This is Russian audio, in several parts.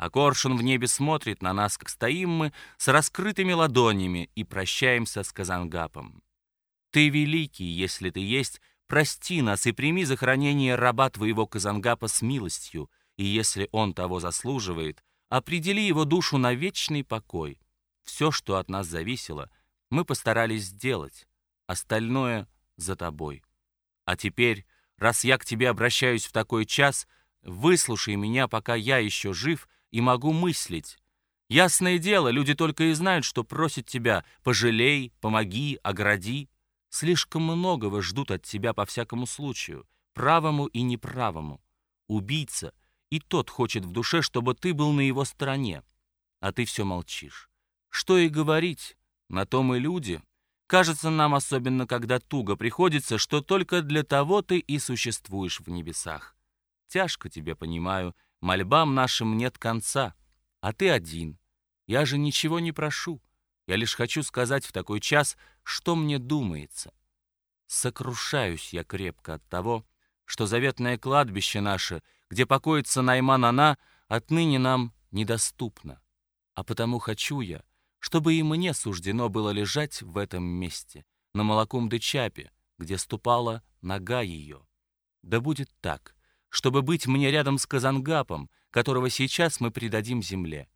А коршун в небе смотрит на нас, как стоим мы с раскрытыми ладонями и прощаемся с Казангапом. Ты великий, если ты есть, прости нас и прими за хранение раба твоего Казангапа с милостью, и если он того заслуживает, определи его душу на вечный покой. Все, что от нас зависело, мы постарались сделать, остальное за тобой. А теперь, раз я к тебе обращаюсь в такой час, выслушай меня, пока я еще жив — и могу мыслить. Ясное дело, люди только и знают, что просят тебя «пожалей», «помоги», «огради». Слишком многого ждут от тебя по всякому случаю, правому и неправому. Убийца, и тот хочет в душе, чтобы ты был на его стороне, а ты все молчишь. Что и говорить, на том и люди. Кажется нам, особенно когда туго приходится, что только для того ты и существуешь в небесах. Тяжко тебе, понимаю, — Мольбам нашим нет конца, а ты один. Я же ничего не прошу. Я лишь хочу сказать в такой час, что мне думается. Сокрушаюсь я крепко от того, что заветное кладбище наше, где покоится Найман она, отныне нам недоступно. А потому хочу я, чтобы и мне суждено было лежать в этом месте, на молоком дычапе, где ступала нога ее. Да будет так — чтобы быть мне рядом с Казангапом, которого сейчас мы предадим земле.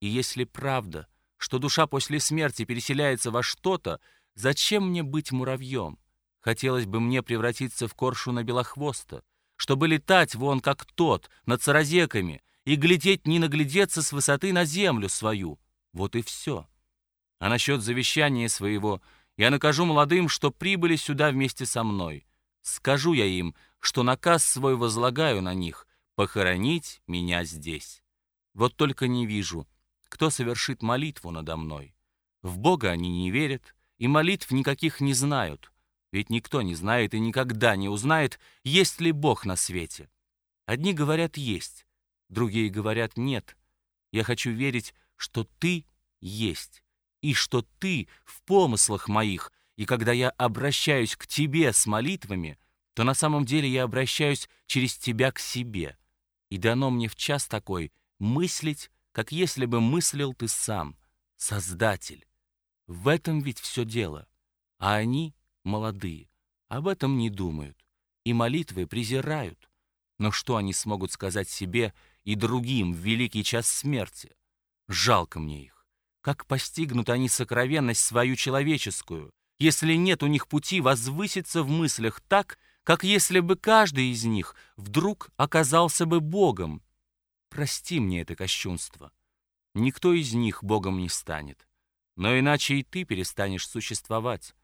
И если правда, что душа после смерти переселяется во что-то, зачем мне быть муравьем? Хотелось бы мне превратиться в коршуна белохвоста, чтобы летать вон как тот, над саразеками, и глядеть не наглядеться с высоты на землю свою. Вот и все. А насчет завещания своего я накажу молодым, что прибыли сюда вместе со мной. Скажу я им, что наказ свой возлагаю на них — похоронить меня здесь. Вот только не вижу, кто совершит молитву надо мной. В Бога они не верят и молитв никаких не знают, ведь никто не знает и никогда не узнает, есть ли Бог на свете. Одни говорят «есть», другие говорят «нет». Я хочу верить, что Ты есть, и что Ты в помыслах моих, и когда я обращаюсь к Тебе с молитвами — то на самом деле я обращаюсь через тебя к себе. И дано мне в час такой мыслить, как если бы мыслил ты сам, Создатель. В этом ведь все дело. А они, молодые, об этом не думают и молитвы презирают. Но что они смогут сказать себе и другим в великий час смерти? Жалко мне их. Как постигнут они сокровенность свою человеческую, если нет у них пути возвыситься в мыслях так, как если бы каждый из них вдруг оказался бы Богом. Прости мне это кощунство. Никто из них Богом не станет. Но иначе и ты перестанешь существовать.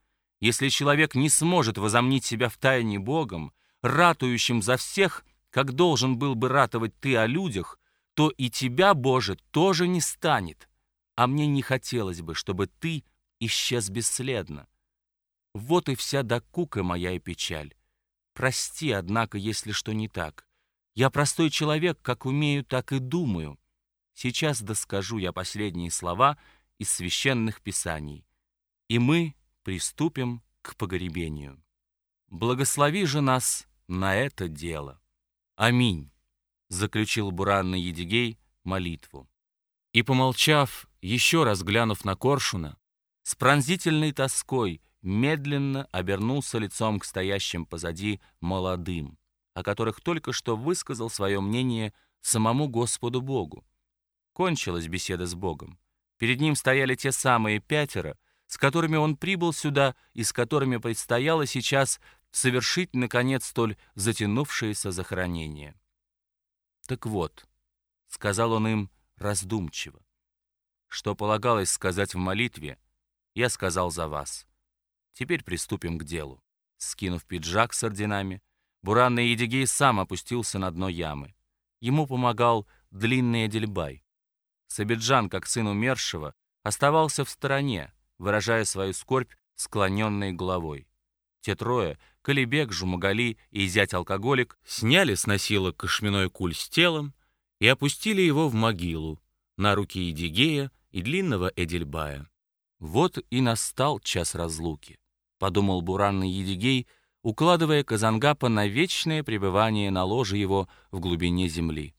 Если человек не сможет возомнить себя в тайне Богом, ратующим за всех, как должен был бы ратовать ты о людях, то и тебя, Боже, тоже не станет. А мне не хотелось бы, чтобы ты исчез бесследно. Вот и вся докука моя и печаль. Прости, однако, если что не так. Я простой человек, как умею, так и думаю. Сейчас доскажу я последние слова из священных писаний. И мы приступим к погребению. Благослови же нас на это дело. Аминь, заключил буранный Едигей молитву. И, помолчав, еще раз глянув на Коршуна, с пронзительной тоской медленно обернулся лицом к стоящим позади молодым, о которых только что высказал свое мнение самому Господу Богу. Кончилась беседа с Богом. Перед ним стояли те самые пятеро, с которыми он прибыл сюда и с которыми предстояло сейчас совершить, наконец, столь затянувшееся захоронение. «Так вот», — сказал он им раздумчиво, — «что полагалось сказать в молитве, я сказал за вас». Теперь приступим к делу. Скинув пиджак с орденами, буранный Едигей сам опустился на дно ямы. Ему помогал длинный Эдельбай. Сабиджан, как сын умершего, оставался в стороне, выражая свою скорбь склоненной головой. Те трое, Калибек, Жумагали и зять-алкоголик, сняли с носилок кошменной куль с телом и опустили его в могилу на руки Едигея и длинного Эдельбая. Вот и настал час разлуки. — подумал буранный Едигей, укладывая Казангапа на вечное пребывание на ложе его в глубине земли.